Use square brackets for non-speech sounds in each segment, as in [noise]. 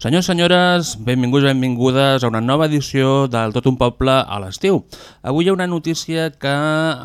Senyors, senyores, benvinguts, benvingudes a una nova edició del Tot un Poble a l'estiu. Avui hi ha una notícia que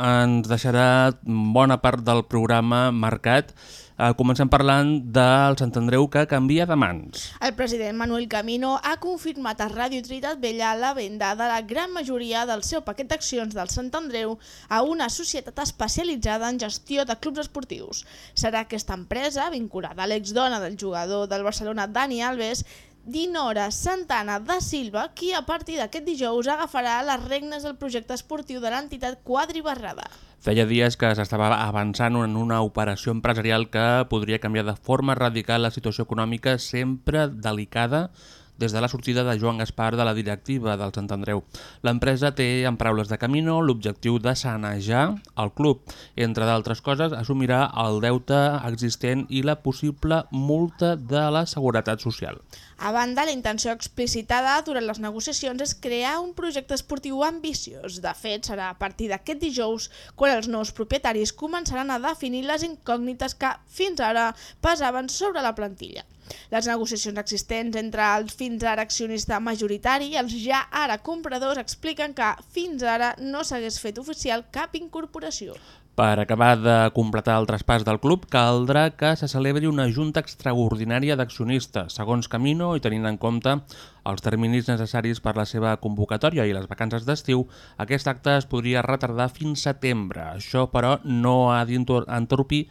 ens deixarà bona part del programa marcat. Eh, comencem parlant del Sant Andreu que canvia de mans. El president Manuel Camino ha confirmat a Ràdio Trinitat Vella la venda de la gran majoria del seu paquet d'accions del Sant Andreu a una societat especialitzada en gestió de clubs esportius. Serà aquesta empresa, vinculada a l'exdona del jugador del Barcelona Dani Alves, Dinora Santana da Silva, qui a partir d'aquest dijous agafarà les regnes del projecte esportiu de l'entitat quadribarrada. Feia dies que s'estava avançant en una operació empresarial que podria canviar de forma radical la situació econòmica sempre delicada des de la sortida de Joan Gaspar de la directiva del Sant Andreu. L'empresa té, en paraules de Camino, l'objectiu de sanejar el club. Entre d'altres coses, assumirà el deute existent i la possible multa de la Seguretat Social. A banda, la intenció explicitada durant les negociacions és crear un projecte esportiu ambiciós. De fet, serà a partir d'aquest dijous quan els nous propietaris començaran a definir les incògnites que fins ara pesaven sobre la plantilla. Les negociacions existents entre el fins ara accionista majoritari i els ja ara compradors expliquen que fins ara no s'hagués fet oficial cap incorporació. Per acabar de completar el traspàs del club, caldrà que se celebri una junta extraordinària d'accionistes, segons Camino i tenint en compte els terminis necessaris per la seva convocatòria i les vacances d'estiu, aquest acte es podria retardar fins setembre. Això, però, no ha d'entorpir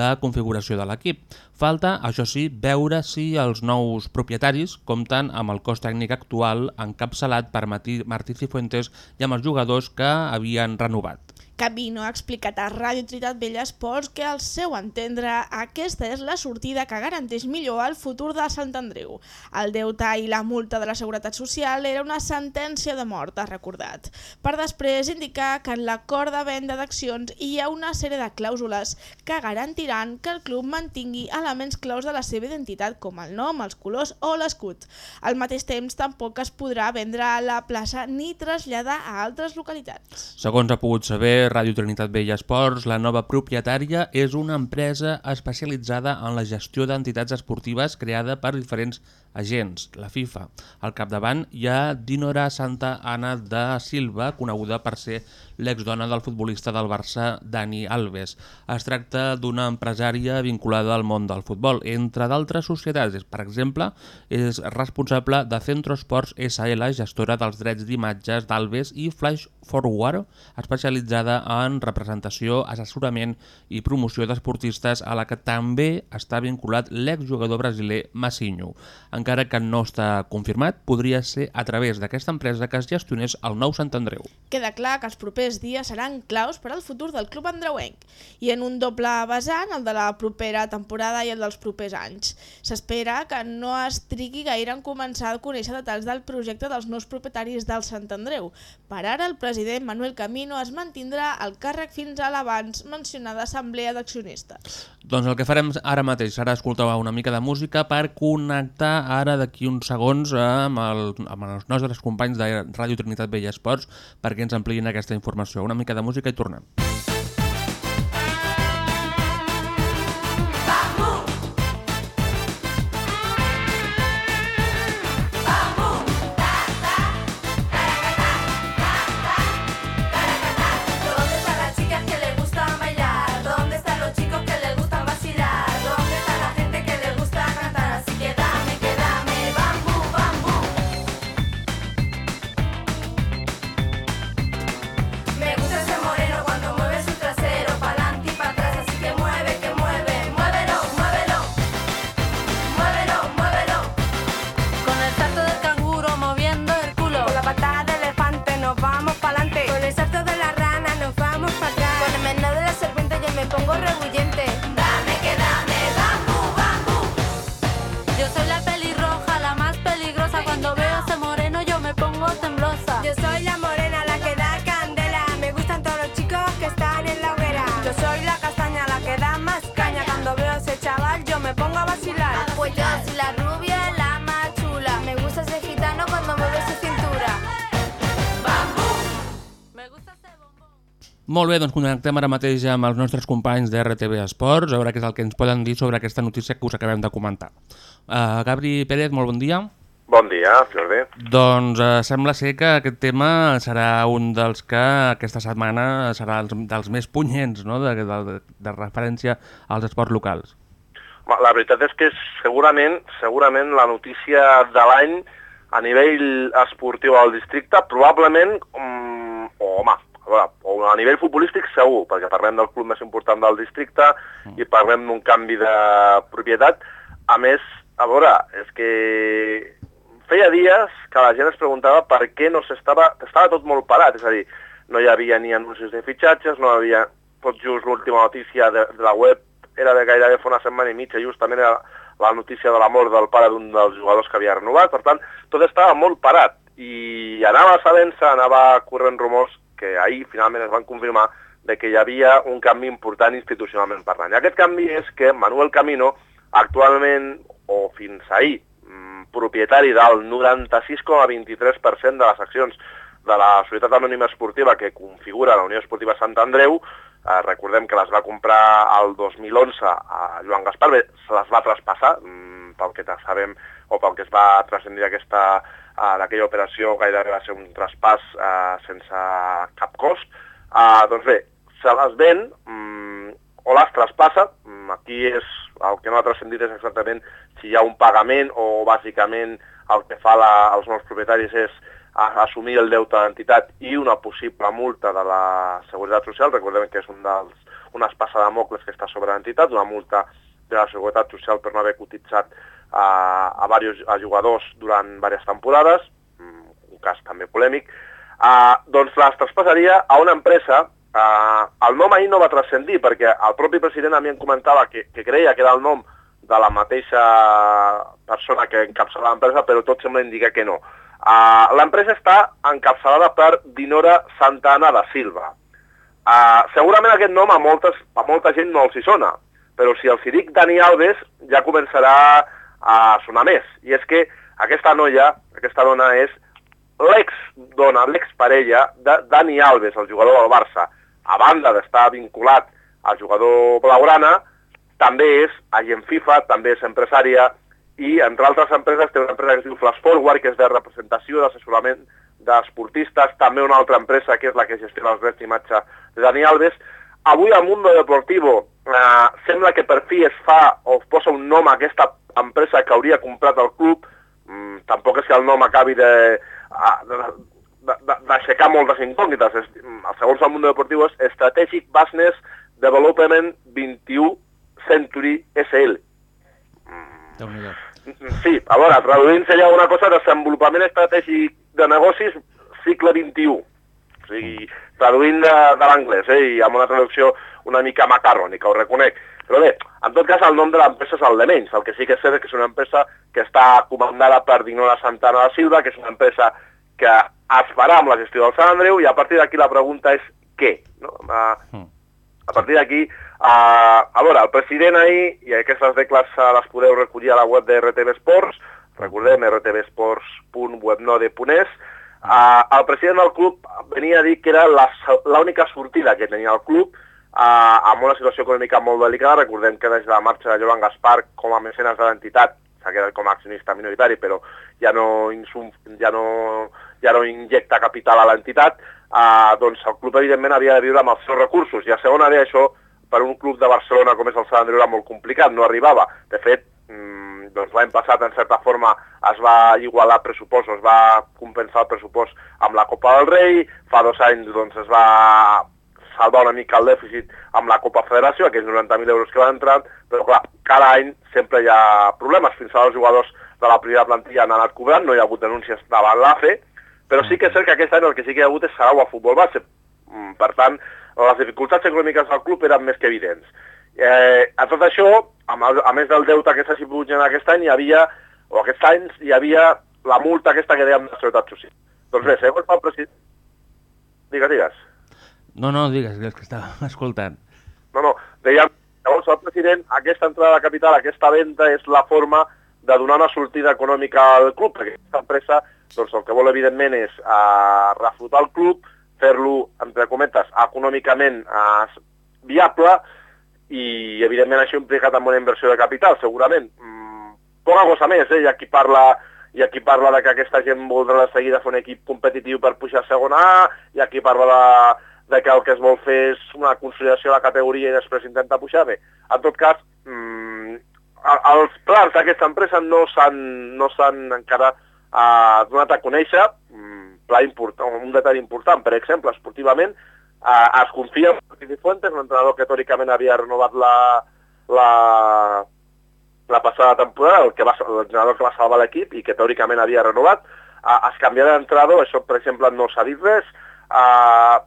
la configuració de l'equip. Falta, això sí, veure si els nous propietaris compten amb el cos tècnic actual encapçalat per Martí Cifuentes i amb els jugadors que havien renovat. Camino ha explicat a Ràdio Tritat Vella Esports que al seu entendre aquesta és la sortida que garanteix millor el futur de Sant Andreu. El deute i la multa de la Seguretat Social era una sentència de mort, ha recordat, per després indicar que en l'acord de venda d'accions hi ha una sèrie de clàusules que garantiran que el club mantingui elements claus de la seva identitat com el nom, els colors o l'escut. Al mateix temps tampoc es podrà vendre a la plaça ni traslladar a altres localitats. Segons ha pogut saber Ràdio Trinitat Vella Esports, la nova propietària és una empresa especialitzada en la gestió d'entitats esportives creada per diferents agents, la FIFA. Al capdavant hi ha Dinora Santa Ana da Silva, coneguda per ser l'exdona del futbolista del Barça Dani Alves. Es tracta d'una empresària vinculada al món del futbol, entre d'altres societats. Per exemple, és responsable de Centro Sports SL, gestora dels drets d'imatges d'Alves i Flash Forward, especialitzada en representació, assessorament i promoció d'esportistes a la que també està vinculat l'exjugador brasiler Massinho. Encara que no està confirmat, podria ser a través d'aquesta empresa que es gestionés el nou Sant Andreu. Queda clar que els propers dies seran claus per al futur del club andreuenc i en un doble vessant, el de la propera temporada i el dels propers anys. S'espera que no es trigui gaire en començar a conèixer detalls del projecte dels nous propietaris del Sant Andreu. Per ara, el president Manuel Camino es mantindrà al càrrec fins a l'abans mencionada assemblea d'accionistes. Doncs el que farem ara mateix serà escoltar una mica de música per connectar ara d'aquí uns segons amb, el, amb els nostres companys de Ràdio Trinitat Vella Esports perquè ens ampliïn aquesta informació. Una mica de música i tornem. ¿Dónde Molt bé, doncs connectem ara mateix amb els nostres companys d'RTB Esports, a veure què és el que ens poden dir sobre aquesta notícia que us acabem de comentar. Uh, Gabri Pérez, molt bon dia. Bon dia, Jordi. Doncs uh, sembla ser que aquest tema serà un dels que aquesta setmana serà els, dels més punyents, no?, de, de, de referència als esports locals. La veritat és que és segurament, segurament la notícia de l'any a nivell esportiu al districte, probablement, um, o home, a, veure, o a nivell futbolístic segur, perquè parlem del club més important del districte i parlem d'un canvi de propietat. A més, a veure, és que feia dies que la gent es preguntava per què no s'estava... Estava tot molt parat, és a dir, no hi havia ni anuncis de fitxatges, no havia... Tot just l'última notícia de, de la web era de gairebé fa una setmana i mitja, justament era la notícia de la mort del pare d'un dels jugadors que havia renovat, per tant, tot estava molt parat i anava sabent-se, anava corrent rumors que ahir finalment es van confirmar de que hi havia un canvi important institucionalment parlant. I aquest canvi és que Manuel Camino, actualment, o fins ahir, mm, propietari del 96,23% de les accions de la Societat Anònima Esportiva que configura la Unió Esportiva Sant Andreu, eh, recordem que les va comprar el 2011 a Joan Gaspar, bé, se les va traspassar, mm, pel que sabem, o pel que es va transcendir eh, d'aquella operació gairebé va ser un traspàs eh, sense cap cost. Eh, doncs bé, se les ven mm, o les traspassa, mm, aquí és el que no ha transcendit és exactament si hi ha un pagament o bàsicament el que fa la, els nous propietaris és a, assumir el deute d'entitat i una possible multa de la Seguretat Social. Recordem que és un dels, una espasa de mocles que està sobre l'entitat, una multa de la Seguretat Social per no haver cotitzat a, a, varios, a jugadors durant diverses temporades, mm, un cas també polèmic, uh, doncs les traspassaria a una empresa Uh, el nom ahir no va transcendir perquè el propi president a mi em comentava que, que creia que era el nom de la mateixa persona que encapçala l'empresa, però tot sembla indicar que no. Uh, L'empresa està encapçalada per Dinora Santa Anna da Silva. Uh, segurament aquest nom a, moltes, a molta gent no els hi sona, però si els hi dic Dani Alves ja començarà a sonar més. I és que aquesta noia, aquesta dona és l'ex-dona, l'ex-parella de Dani Alves, el jugador del Barça. A banda d'estar vinculat al jugador blaugrana, també és agent FIFA, també és empresària i, entre altres empreses, té una empresa que es diu Flash Forward, que és de representació, d'assessorament d'esportistes, també una altra empresa que és la que gestiona els drets d'imatge de Dani Alves. Avui al Mundo Deportivo eh, sembla que per fi es fa o es posa un nom a aquesta empresa que hauria comprat el club, mm, tampoc és que el nom acabi de, d'aixecar moltes incògnites. Mm, segons el Mundo Deportivo és Strategic Business Development 21 Century SL. nhi Sí, a veure, traduint seria una cosa de desenvolupament estratègic de negocis segle XXI. O sigui, traduint de, de l'anglès, eh, i amb una traducció una mica macarrònica, ho reconec. Però bé, en tot cas, el nom de l'empresa és el de menys. El que sí que és cert és que és una empresa que està comandada per Dinora Santana da Silva, que és una empresa que es farà amb la gestió del Sant Andreu, i a partir d'aquí la pregunta és què? No? Uh, a partir d'aquí, uh, a veure, el president ahir, i aquestes decles uh, les podeu recollir a la web de RTV Esports, recordem rtvsports.webnode.es, uh, el president del club venia a dir que era l'única sortida que tenia el club uh, amb una situació econòmica molt delicada, recordem que des de la marxa de Joan Gaspar com a mecenes de l'entitat s'ha quedat com a accionista minoritari, però ja no, insum, ja no, ja no injecta capital a l'entitat, eh, doncs el club evidentment havia de viure amb els seus recursos. I a segona B això, per un club de Barcelona com és el Sant Andreu, era molt complicat, no arribava. De fet, doncs l'any passat, en certa forma, es va igualar pressupost, es va compensar el pressupost amb la Copa del Rei, fa dos anys doncs, es va salvar una mica el dèficit amb la Copa Federació, aquells 90.000 euros que van entrar, però clar, cada any sempre hi ha problemes. Fins ara els jugadors de la primera plantilla han anat cobrant, no hi ha hagut denúncies davant l'AFE, però sí que és cert que aquest any el que sí que hi ha hagut és Sarau a futbol base. Mm, Per tant, les dificultats econòmiques del club eren més que evidents. Eh, a tot això, a, més- a més del deute que s'ha pogut generar aquest any, hi havia, o aquests anys, hi havia la multa aquesta que dèiem de Seguretat Social. Doncs bé, segons el president... Digues, digues. No, no, digues, és que estava [laughs] escoltant. No, no, dèiem Llavors, el president, aquesta entrada de capital, aquesta venda, és la forma de donar una sortida econòmica al club, perquè aquesta empresa doncs, el que vol, evidentment, és uh, reflotar el club, fer-lo, entre cometes, econòmicament uh, viable i, evidentment, això implica també una inversió de capital, segurament. Mm, poca cosa més, eh? Hi ha qui parla hi ha qui parla de que aquesta gent voldrà de seguida fer un equip competitiu per pujar a segona A, hi ha qui parla de, de que el que es vol fer és una consolidació de la categoria i després intentar pujar bé. En tot cas, mm, els plans d'aquesta empresa no s'han no encara uh, donat a conèixer, mm, pla important, un detall important, per exemple, esportivament, uh, es confia en Martí Fuentes, un entrenador que teòricament havia renovat la, la, la passada temporada, el que va, l'entrenador que va salvar l'equip i que teòricament havia renovat, uh, es canviarà d'entrenador, això per exemple no s'ha dit res, uh,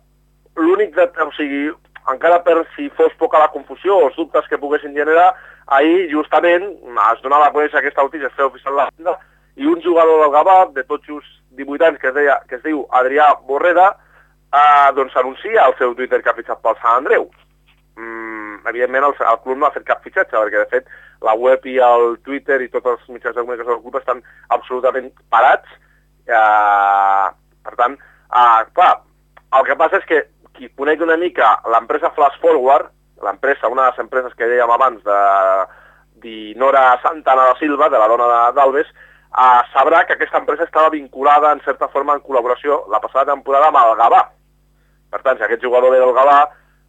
l'únic, o sigui, encara per si fos poca la confusió o els dubtes que poguessin generar, ahir justament es donava a conèixer aquesta notícia, es feia oficial la venda, i un jugador del Gavà, de tot just 18 anys, que es, deia, que es diu Adrià Borreda, eh, doncs anuncia al seu Twitter que ha fitxat pel Sant Andreu. Mm, evidentment el, el club no ha fet cap fitxatge, perquè de fet la web i el Twitter i tots els mitjans de comunicació del club estan absolutament parats. Eh, per tant, eh, clar, el que passa és que qui coneix una mica l'empresa Flash Forward, l'empresa, una de les empreses que dèiem abans de d'Inora Santana da Silva, de la dona d'Alves, eh, sabrà que aquesta empresa estava vinculada en certa forma en col·laboració la passada temporada amb el Gavà. Per tant, si aquest jugador ve del Gavà,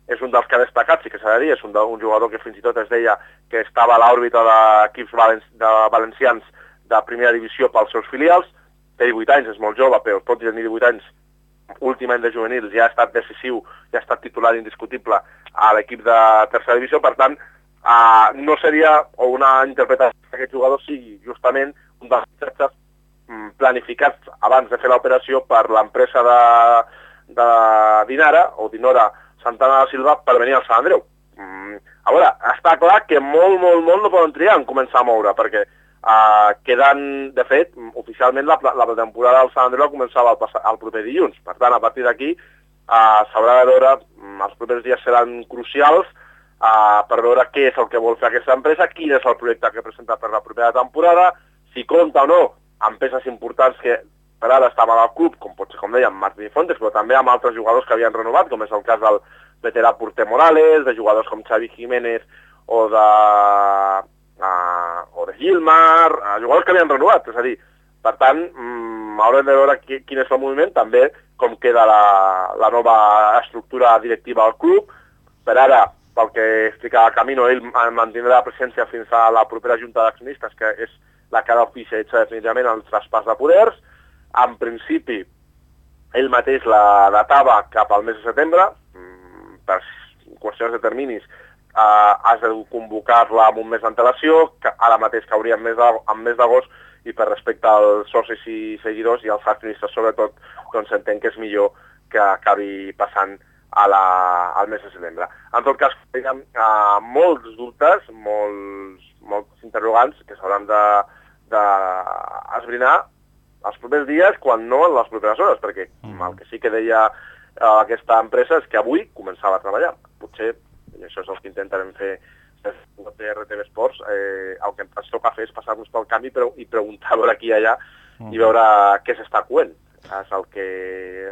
és un dels que ha destacat, sí que s'ha de dir, és un, un jugador que fins i tot es deia que estava a l'òrbita d'equips de valencians de primera divisió pels seus filials, té 18 anys, és molt jove, però tot i tenir 18 anys, últim any de juvenils, ja ha estat decisiu, ja ha estat titular indiscutible a l'equip de tercera divisió, per tant, uh, no seria, o una interpretació que aquest jugador sigui justament un dels mm, planificats abans de fer l'operació per l'empresa de, de Dinara, o Dinora Santana de Silva, per venir al Sant Andreu. Mm, a veure, està clar que molt, molt, molt no poden triar en començar a moure, perquè uh, queden, de fet, oficialment la, la temporada del Sant Andreu començava el, el proper dilluns. Per tant, a partir d'aquí uh, s'haurà de veure, mm, els propers dies seran crucials uh, per veure què és el que vol fer aquesta empresa, quin és el projecte que presenta per la propera temporada, si compta o no amb peces importants que per ara estaven al club, com pot ser, com dèiem, Martín Fontes, però també amb altres jugadors que havien renovat, com és el cas del veterà Porter Morales, de jugadors com Xavi Jiménez o de, uh, o de Gilmar, uh, jugadors que havien renovat, és a dir, per tant, mm, haurem de veure qui, quin és el moviment, també com queda la, la nova estructura directiva del club. Per ara, pel que explicava Camino, ell mantindrà la presència fins a la propera junta d'accionistes, que és la que ha d'oficialitzar definitivament el traspàs de poders. En principi, ell mateix la datava cap al mes de setembre, mm, per qüestions de terminis, eh, has de convocar-la amb un mes d'antelació, que ara mateix cauria en mes d'agost, i per respecte als socis i seguidors i als accionistes sobretot, doncs entenc que és millor que acabi passant a la, al mes de setembre. En tot cas, diguem, eh, molts dubtes, molts, molts interrogants que s'hauran de, els propers dies, quan no en les properes hores, perquè mm. el que sí que deia eh, aquesta empresa és que avui començava a treballar. Potser, i això és el que intentarem fer de RTV Esports, eh, el que ens toca fer és passar-nos pel canvi però, i preguntar a veure aquí i allà i veure què s'està coent. És el que,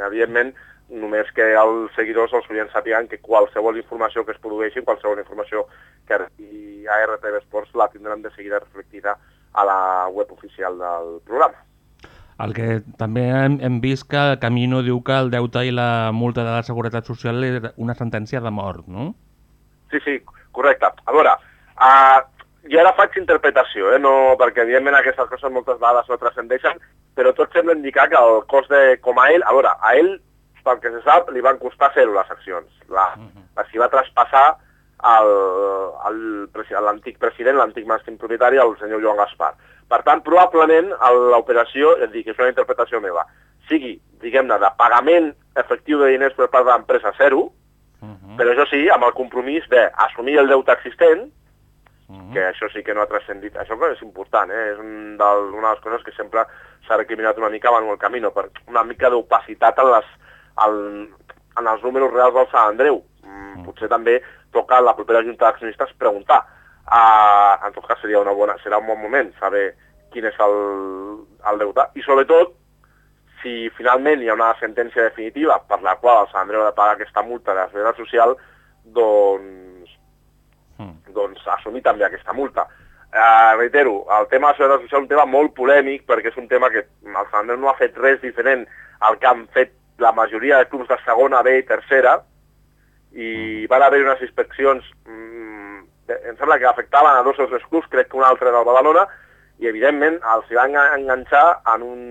evidentment, només que els seguidors els oients sàpiguen que qualsevol informació que es produeixi, qualsevol informació que a RTV Esports la tindrem de seguida reflectida a la web oficial del programa. El que també hem, hem vist que Camino diu que el deute i la multa de la Seguretat Social és una sentència de mort, no? Sí, sí, correcte. A veure, uh, jo ara faig interpretació, eh? no, perquè evidentment aquestes coses moltes vegades no transcendeixen, però tot sembla indicar que el cost de, com a ell, a veure, a ell, pel que se sap, li van costar zero les accions. La, la s'hi va traspassar al- al presi- a l'antic president, l'antic màxim propietari, el senyor Joan Gaspar. Per tant, probablement l'operació, ja et dic, és una interpretació meva, sigui, diguem-ne, de pagament efectiu de diners per part de l'empresa zero, però això sí, amb el compromís d'assumir el deute existent, que això sí que no ha transcendit. Això és important, eh? és un del, una de les coses que sempre s'ha recriminat una mica amb el camí, per una mica d'opacitat en, les, en, en els números reals del Sant Andreu. Mm, potser també toca a la propera Junta d'Accionistes preguntar. Uh, en tot cas seria una bona, serà un bon moment saber quin és el, el deute i sobretot si finalment hi ha una sentència definitiva per la qual el Sant Andreu ha de pagar aquesta multa de la Seguretat Social, doncs, doncs assumir també aquesta multa. Uh, reitero, el tema de la Seguretat Social és un tema molt polèmic perquè és un tema que el Sant Andreu no ha fet res diferent al que han fet la majoria de clubs de segona B i tercera i van haver unes inspeccions mm, em sembla que afectaven a dos o tres clubs, crec que un altre era el Badalona, i evidentment els hi van enganxar en, un,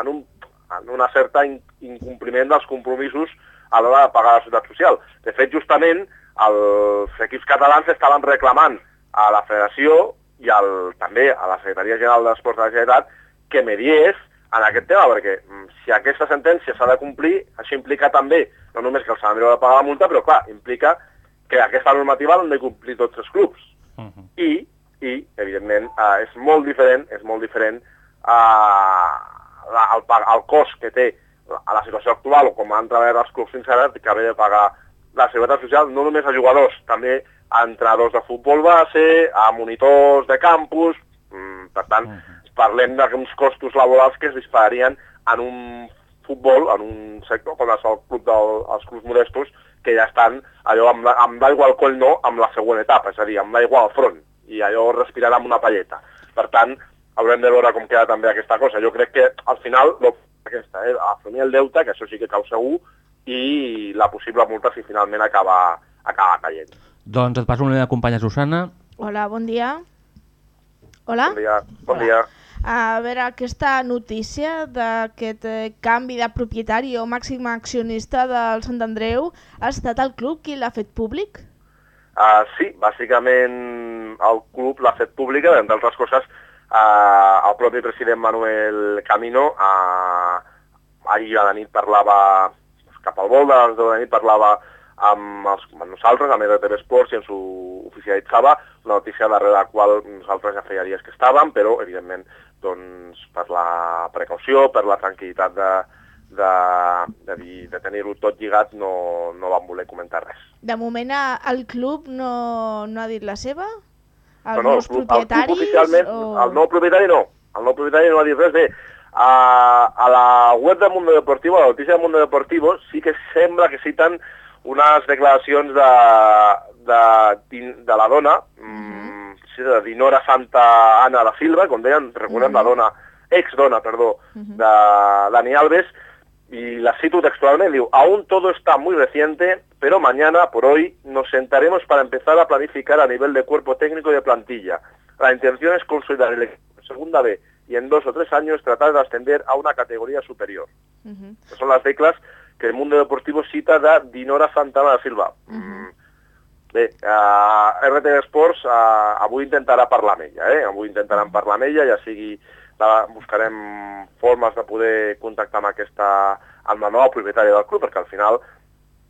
en, un, en una certa in, incompliment dels compromisos a l'hora de pagar la societat social. De fet, justament, els equips catalans estaven reclamant a la federació i al, també a la Secretaria General d'Esports de la Generalitat que mediés en aquest tema, perquè mm, si aquesta sentència s'ha de complir, això implica també, no només que el Sant Andreu ha de pagar la multa, però clar, implica que aquesta normativa l'han de complir tots els clubs. Uh -huh. I, i evidentment, eh, és molt diferent, és molt diferent eh, la, el, pa- el cost que té a la situació actual o com han treballat els clubs fins ara que haver de pagar la seguretat social no només a jugadors, també a entrenadors de futbol base, a monitors de campus, mm, per tant, parlem d'uns costos laborals que es dispararien en un futbol, en un sector com és el club del, els clubs modestos, que ja estan allò amb, la- amb l'aigua al coll no, amb la següent etapa, és a dir, amb l'aigua al front, i allò respirarà amb una palleta. Per tant, haurem de veure com queda també aquesta cosa. Jo crec que al final, lo, aquesta, eh, assumir el deute, que això sí que cau segur, i la possible multa si finalment acaba, acaba caient. Doncs et passo la meva companya Susana. Hola, bon dia. Hola? Bon dia. Bon Hola. dia. A veure, aquesta notícia d'aquest eh, canvi de propietari o màxim accionista del Sant Andreu ha estat el club qui l'ha fet públic? Uh, sí, bàsicament el club l'ha fet pública, entre altres coses, uh, el propi president Manuel Camino uh, ahir a la nit parlava, cap al vol de les 10 de la nit parlava amb, els, amb nosaltres, amb RTV Sports, i ens ho oficialitzava, una notícia darrere la qual nosaltres ja feia dies que estàvem, però evidentment doncs, per la precaució, per la tranquil·litat de, de, de, dir- de tenir-ho tot lligat, no, no vam voler comentar res. De moment el club no, no ha dit la seva? Els no, no, el club, el club propietaris? oficialment, o... el nou propietari no, el nou propietari no ha dit res. Bé, a, a la web del Mundo Deportivo, a la notícia del Mundo Deportivo, sí que sembla que citen unes declaracions de, de, de, la dona, mm, de Dinora Santa Ana da Silva, com deien, recordem la dona, ex-dona, perdó, de Dani Alves, y la cito textualmente, digo, aún todo está muy reciente, pero mañana, por hoy, nos sentaremos para empezar a planificar a nivel de cuerpo técnico y de plantilla. La intención es consolidar el equipo en segunda B y en dos o tres años tratar de ascender a una categoría superior. Son las teclas que el mundo deportivo cita de Dinora Santana da Silva. Mm, Bé, uh, RTV Esports uh, avui intentarà parlar amb ella, eh? avui intentaran parlar amb ella, ja sigui, la, buscarem formes de poder contactar amb aquesta, amb la nova propietària del club, perquè al final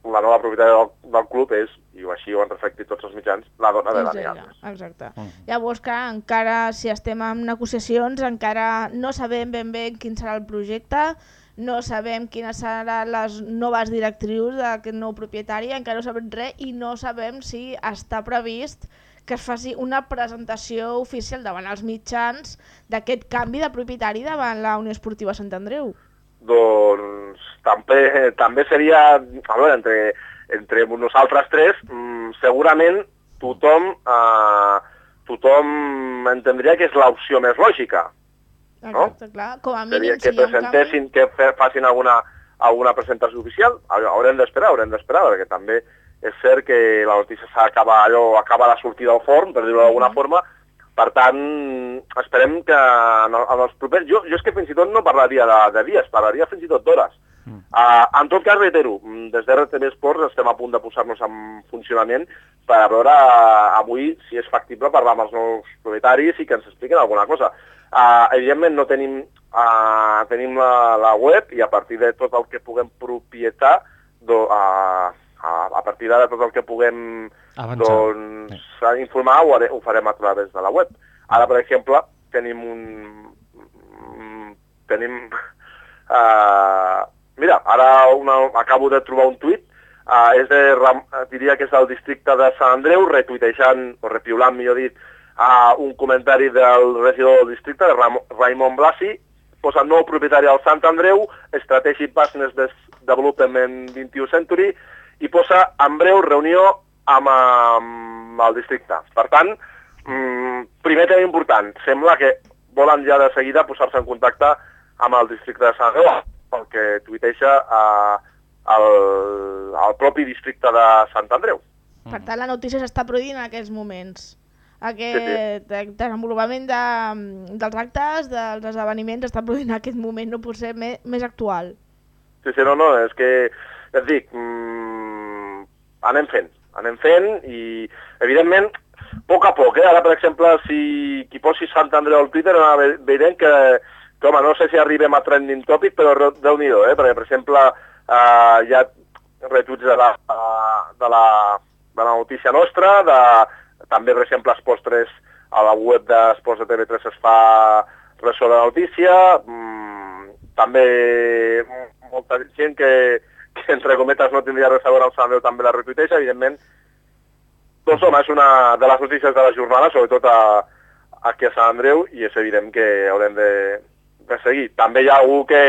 la nova propietària del, del club és, i així ho han reflectit tots els mitjans, la dona de Dani Alves. exacte. Llavors que encara, si estem en negociacions, encara no sabem ben bé quin serà el projecte, no sabem quines seran les noves directrius d'aquest nou propietari, encara no sabem res i no sabem si està previst que es faci una presentació oficial davant els mitjans d'aquest canvi de propietari davant la Unió Esportiva Sant Andreu. Doncs també, també seria, a veure, entre, entre nosaltres tres, mm, segurament tothom, eh, tothom entendria que és l'opció més lògica. No? Exacte, clar. Com a Seria mínim, que si presentessin, que facin alguna, alguna presentació oficial. Haurem d'esperar, haurem d'esperar, perquè també és cert que la notícia s'acaba allò, acaba de sortir del forn, per dir-ho d'alguna forma, per tant, esperem que en, en els propers... Jo, jo és que fins i tot no parlaria de, de dies, parlaria fins i tot d'hores. Uh, en tot cas, reitero, mm, des de RTV Esports estem a punt de posar-nos en funcionament per veure uh, avui si és factible parlar amb els nous propietaris i que ens expliquin alguna cosa. Uh, evidentment no tenim, uh, tenim la, la web i a partir de tot el que puguem propietar, do, uh, a, a partir de tot el que puguem Avançar. doncs, informar ho, ho farem a través de la web. Ara, per exemple, tenim un... mm, tenim... Uh, [laughs] mira, ara una, acabo de trobar un tuit uh, és de, diria que és del districte de Sant Andreu, retuitejant, o repiulant, millor dit, uh, un comentari del regidor del districte, de Ram Raimon Blasi, posa nou propietari al Sant Andreu, Strategic Business Development 21 Century, i posa en breu reunió amb, amb el districte. Per tant, mm, primer tema important, sembla que volen ja de seguida posar-se en contacte amb el districte de Sant Andreu, pel que tuiteja eh, el, el propi districte de Sant Andreu. Per tant, la notícia s'està produint en aquests moments. Aquest sí, desenvolupament de, dels actes, dels esdeveniments, està produint en aquest moment, no pot ser més, més actual. Sí, sí, no, no, és que, et dic, mm, anem fent, anem fent i, evidentment, a poc a poc, eh? Ara, per exemple, si qui posi Sant Andreu al Twitter, anava ve- veient que, que, home, no sé si arribem a trending topic, però déu nhi eh? Perquè, per exemple, eh, hi ha retuits de la, de la, de la notícia nostra, de, també, per exemple, Esports 3, a la web d'Esports de TV3 es fa ressò de notícia, mm, també molta gent que, que entre cometes no tindria res a veure amb Sant també la retuiteja, evidentment. Doncs home, és una de les notícies de la jornada, sobretot a, aquí a Sant Andreu, i és evident que haurem de, de seguir. També hi ha algú que,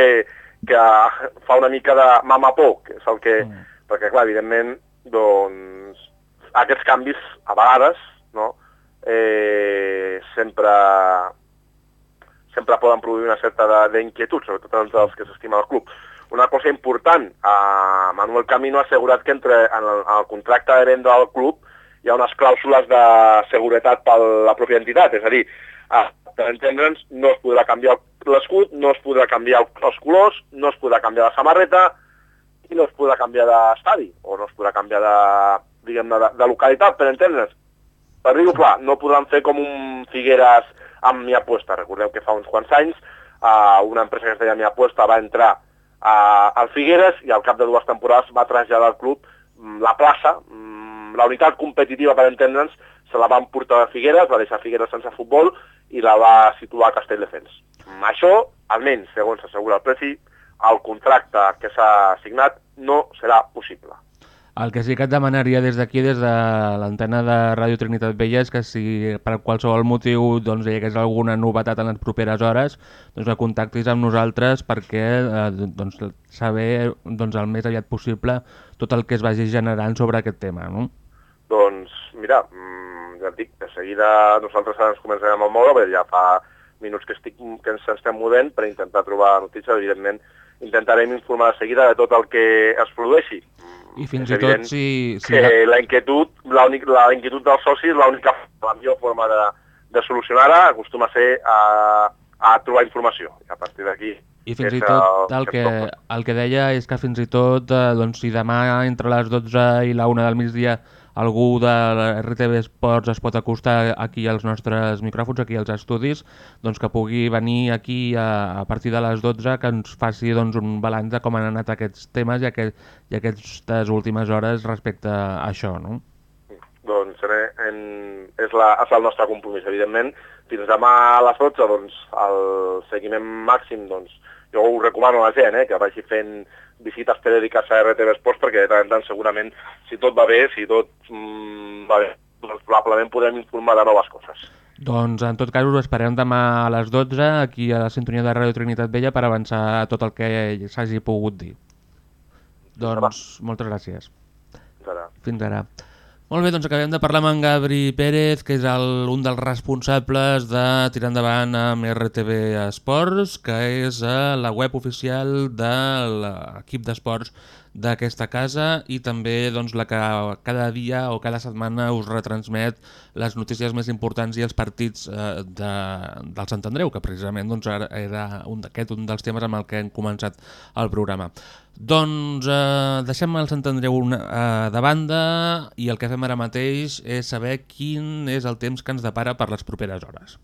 que fa una mica de mamapó, que és el que... Mm. Perquè, clar, evidentment, doncs, aquests canvis, a vegades, no?, eh, sempre sempre poden produir una certa d'inquietud, sobretot entre els que s'estimen el club. Una cosa important, eh, Manuel Camino ha assegurat que entre, en, el, en el contracte de venda del club hi ha unes clàusules de seguretat per la pròpia entitat, és a dir, eh, per entendre'ns, no es podrà canviar l'escut, no es podrà canviar els colors, no es podrà canviar la samarreta i no es podrà canviar d'estadi, o no es podrà canviar de, diguem-ne, de, de localitat, per entendre'ns. Per dir-ho clar, no podran fer com un Figueres amb Mi Apuesta. Recordeu que fa uns quants anys uh, una empresa que es deia Mi Apuesta va entrar uh, al Figueres i al cap de dues temporades va traslladar al club mm, la plaça, mm, la unitat competitiva, per entendre'ns, se la van portar a Figueres, va deixar Figueres sense futbol i la va situar a Castelldefels. Mm, Això, almenys, segons assegura el Preci, el contracte que s'ha signat no serà possible. El que sí que et demanaria des d'aquí, des de l'antena de Ràdio Trinitat Vella, és que si per qualsevol motiu doncs, hi hagués alguna novetat en les properes hores, doncs que contactis amb nosaltres perquè eh, doncs, saber doncs, el més aviat possible tot el que es vagi generant sobre aquest tema. No? Doncs, mira, mm, ja et dic, de seguida nosaltres ens començarem a moure, perquè ja fa minuts que, estic, que ens estem movent per intentar trobar notícies, evidentment intentarem informar de seguida de tot el que es produeixi. I fins i tot si... si que la inquietud, la, únic, la inquietud dels socis, l'única la millor forma de, de solucionar-la acostuma a ser a, a trobar informació. I a partir d'aquí... I fins i tot el que que, el que deia és que fins i tot eh, doncs, si demà entre les 12 i la 1 del migdia algú de la RTV Esports es pot acostar aquí als nostres micròfons, aquí als estudis, doncs que pugui venir aquí a, a partir de les 12 que ens faci doncs, un balanç de com han anat aquests temes i, aquest, i aquestes últimes hores respecte a això, no? Doncs en, en, és, la, és el nostre compromís, evidentment. Fins demà a les 12, doncs, el seguiment màxim, doncs, jo ho recomano a la gent, eh, que vagi fent visites periòdiques a RTV Esports, perquè de tant en tant segurament, si tot va bé, si tot mm, va bé, doncs probablement podrem informar de noves coses. Doncs en tot cas us esperem demà a les 12 aquí a la sintonia de Ràdio Trinitat Vella per avançar tot el que s'hagi pogut dir. Doncs moltes gràcies. Fins ara. Fins ara. Molt bé, doncs acabem de parlar amb en Gabri Pérez, que és el, un dels responsables de tirar endavant amb RTV Esports, que és eh, la web oficial de l'equip d'esports d'aquesta casa i també doncs, la que cada dia o cada setmana us retransmet les notícies més importants i els partits eh, de, del Sant Andreu, que precisament doncs, era un d'aquest un dels temes amb el que hem començat el programa. Doncs eh, deixem el Sant Andreu una, eh, de banda i el que fem ara mateix és saber quin és el temps que ens depara per les properes hores.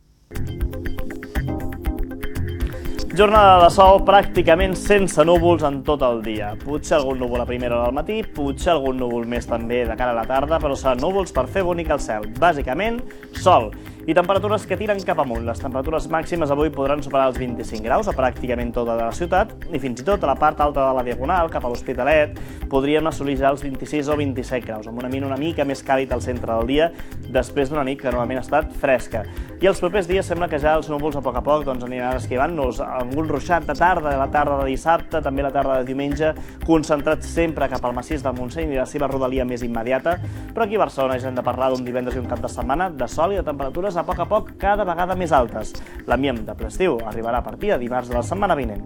Jornada de sol pràcticament sense núvols en tot el dia. Potser algun núvol a primera hora del matí, potser algun núvol més també de cara a la tarda, però seran núvols per fer bonic el cel. Bàsicament, sol. I temperatures que tiren cap amunt. Les temperatures màximes avui podran superar els 25 graus a pràcticament tota la ciutat i fins i tot a la part alta de la Diagonal, cap a l'Hospitalet, podríem assolir els 26 o 27 graus, amb un ambient una mica més càlid al centre del dia, després d'una nit que normalment ha estat fresca. I els propers dies sembla que ja els núvols a poc a poc doncs, aniran esquivant-nos amb un ruixat de tarda, la tarda de dissabte, també la tarda de diumenge, concentrat sempre cap al massís del Montseny i la seva rodalia més immediata, però aquí a Barcelona ja hem de parlar d'un divendres i un cap de setmana de sol i de temperatures a poc a poc cada vegada més altes. L'ambient de ple estiu arribarà a partir de dimarts de la setmana vinent.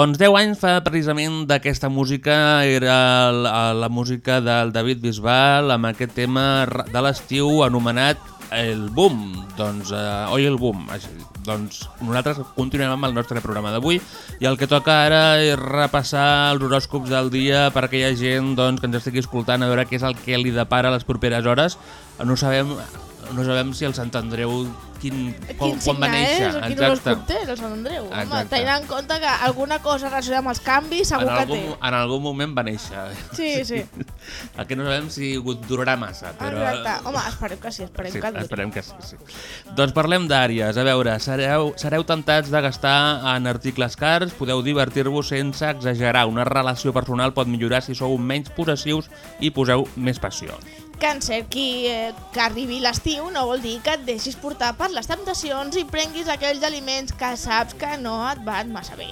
Doncs 10 anys fa precisament d'aquesta música, era la, la música del David Bisbal amb aquest tema de l'estiu anomenat El Boom, doncs, eh, oi el Boom, doncs nosaltres continuem amb el nostre programa d'avui i el que toca ara és repassar els horòscops del dia per a aquella gent doncs, que ens estigui escoltant a veure què és el que li depara les properes hores. No sabem, no sabem si el Sant Andreu quin, Quin quan va néixer. és quin horòscop té, el Sant Andreu? Home, Exacte. tenint en compte que alguna cosa relacionada amb els canvis En segur que algun, té. en algun moment va néixer. [laughs] Sí, sí. [laughs] El que no sabem si durarà massa, però... Exacte. Home, esperem que sí, esperem Sí, que duri. esperem que sí, sí. Doncs parlem d'àries. A veure, sereu, sereu tentats de gastar en articles cars, podeu divertir-vos sense exagerar. Una relació personal pot millorar si sou menys possessius i poseu més passió. Càncer, qui eh, que arribi l'estiu no vol dir que et deixis portar per les temptacions i prenguis aquells aliments que saps que no et van massa bé.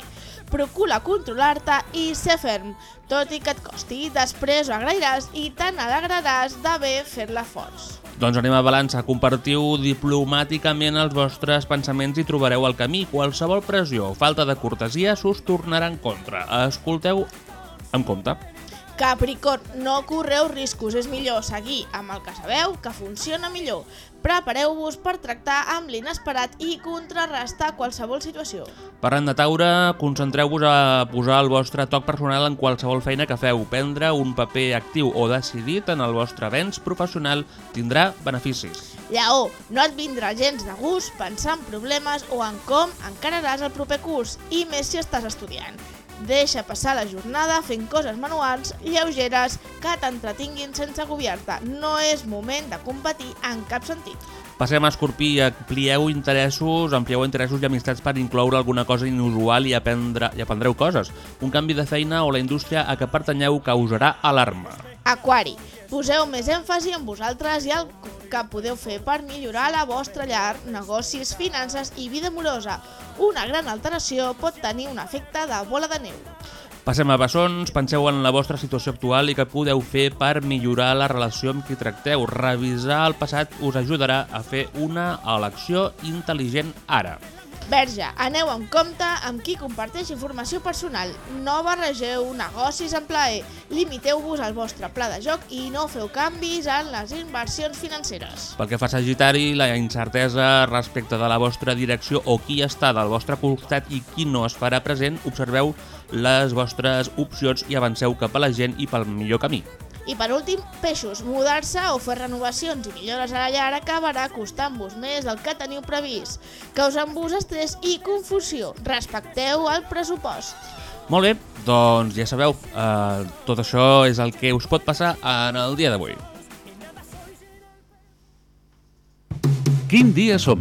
Procura controlar-te i ser ferm, tot i que et costi. Després ho agrairàs i te n'alegraràs d'haver fet l'esforç. Doncs anem a balança. Compartiu diplomàticament els vostres pensaments i trobareu el camí. Qualsevol pressió o falta de cortesia s'us tornarà en contra. Escolteu amb compte. Capricorn, no correu riscos, és millor seguir amb el que sabeu que funciona millor. Prepareu-vos per tractar amb l'inesperat i contrarrestar qualsevol situació. Parlant de Taure, concentreu-vos a posar el vostre toc personal en qualsevol feina que feu. Prendre un paper actiu o decidit en el vostre avenç professional tindrà beneficis. Lleó, no et vindrà gens de gust pensar en problemes o en com encararàs el proper curs, i més si estàs estudiant. Deixa passar la jornada fent coses manuals lleugeres que t'entretinguin sense agobiar-te. No és moment de competir en cap sentit. Passem a Escorpí, amplieu interessos, amplieu interessos i amistats per incloure alguna cosa inusual i, aprendre, i aprendreu coses. Un canvi de feina o la indústria a què pertanyeu causarà alarma. Aquari, poseu més èmfasi en vosaltres i el que podeu fer per millorar la vostra llar, negocis, finances i vida amorosa. Una gran alteració pot tenir un efecte de bola de neu. Passem a bessons, penseu en la vostra situació actual i què podeu fer per millorar la relació amb qui tracteu. Revisar el passat us ajudarà a fer una elecció intel·ligent ara. Verge, aneu amb compte amb qui comparteix informació personal. No barregeu negocis en plaer. Limiteu-vos al vostre pla de joc i no feu canvis en les inversions financeres. Pel que fa a Sagitari, la incertesa respecte de la vostra direcció o qui està del vostre costat i qui no es farà present, observeu les vostres opcions i avanceu cap a la gent i pel millor camí. I per últim, peixos, mudar-se o fer renovacions i millores a la llar acabarà costant-vos més del que teniu previst, causant-vos estrès i confusió. Respecteu el pressupost. Molt bé, doncs ja sabeu, eh, tot això és el que us pot passar en el dia d'avui. Quin dia som?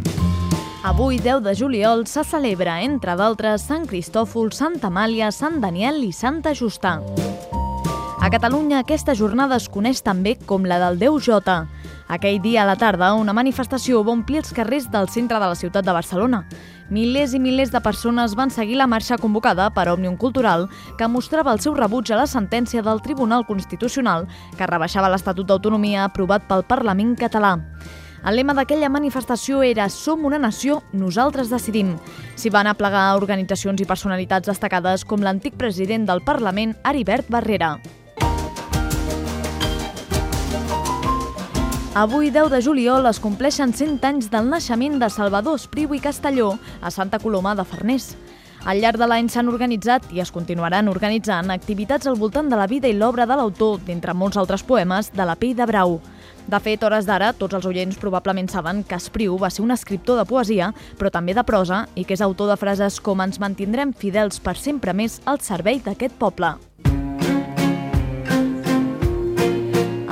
Avui, 10 de juliol, se celebra, entre d'altres, Sant Cristòfol, Santa Amàlia, Sant Daniel i Santa Justà. A Catalunya, aquesta jornada es coneix també com la del Déu Jota. Aquell dia a la tarda, una manifestació va omplir els carrers del centre de la ciutat de Barcelona. Milers i milers de persones van seguir la marxa convocada per Òmnium Cultural, que mostrava el seu rebuig a la sentència del Tribunal Constitucional que rebaixava l'Estatut d'Autonomia aprovat pel Parlament català. El lema d'aquella manifestació era Som una nació, nosaltres decidim. S'hi van aplegar organitzacions i personalitats destacades com l'antic president del Parlament, Aribert Barrera. Avui, 10 de juliol, es compleixen 100 anys del naixement de Salvador Espriu i Castelló a Santa Coloma de Farners. Al llarg de l'any s'han organitzat i es continuaran organitzant activitats al voltant de la vida i l'obra de l'autor, d'entre molts altres poemes, de la pell de Brau. De fet, hores d'ara, tots els oients probablement saben que Espriu va ser un escriptor de poesia, però també de prosa, i que és autor de frases com ens mantindrem fidels per sempre més al servei d'aquest poble.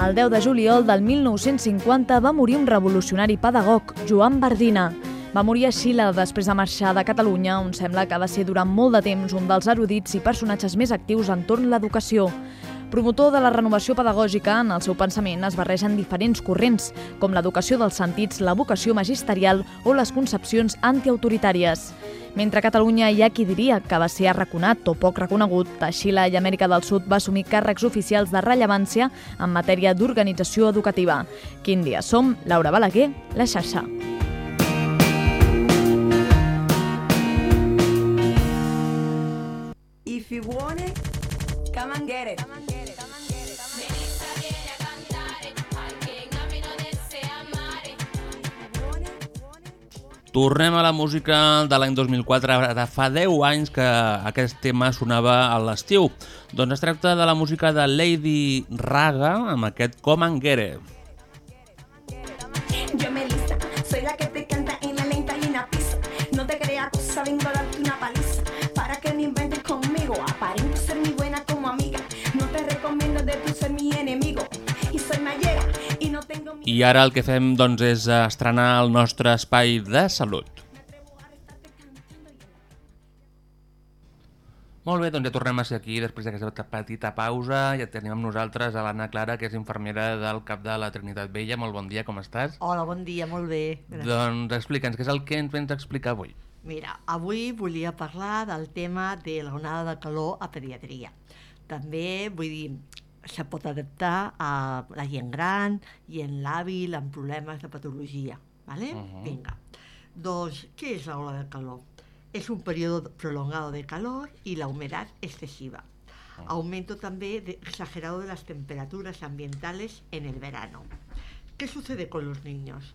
El 10 de juliol del 1950 va morir un revolucionari pedagog, Joan Bardina. Va morir a Xile després de marxar de Catalunya, on sembla que va ser durant molt de temps un dels erudits i personatges més actius entorn l'educació. Promotor de la renovació pedagògica, en el seu pensament es barregen diferents corrents, com l'educació dels sentits, la vocació magisterial o les concepcions antiautoritàries. Mentre a Catalunya hi ha qui diria que va ser arraconat o poc reconegut, a Xile i Amèrica del Sud va assumir càrrecs oficials de rellevància en matèria d'organització educativa. Quin dia som? Laura Balaguer, La xarxa. If you want it, come and get it. Tornem a la música de l'any 2004, de fa 10 anys que aquest tema sonava a l'estiu. Doncs es tracta de la música de Lady Raga amb aquest Come and I ara el que fem doncs, és estrenar el nostre espai de salut. Molt bé, doncs ja tornem a ser aquí després d'aquesta petita pausa. Ja tenim amb nosaltres a l'Anna Clara, que és infermera del CAP de la Trinitat Vella. Molt bon dia, com estàs? Hola, bon dia, molt bé. Gràcies. Doncs explica'ns, què és el que ens vens a explicar avui? Mira, avui volia parlar del tema de l'onada de calor a pediatria. També, vull dir, se pot adaptar a la gent gran i en l'hàbil amb problemes de patologia. ¿vale? Uh -huh. Vinga. Doncs, què és la ola de calor? Es un periodo prolongado de calor y la humedad excesiva. Aumento también de- exagerado de las temperaturas ambientales en el verano. ¿Qué sucede con los niños?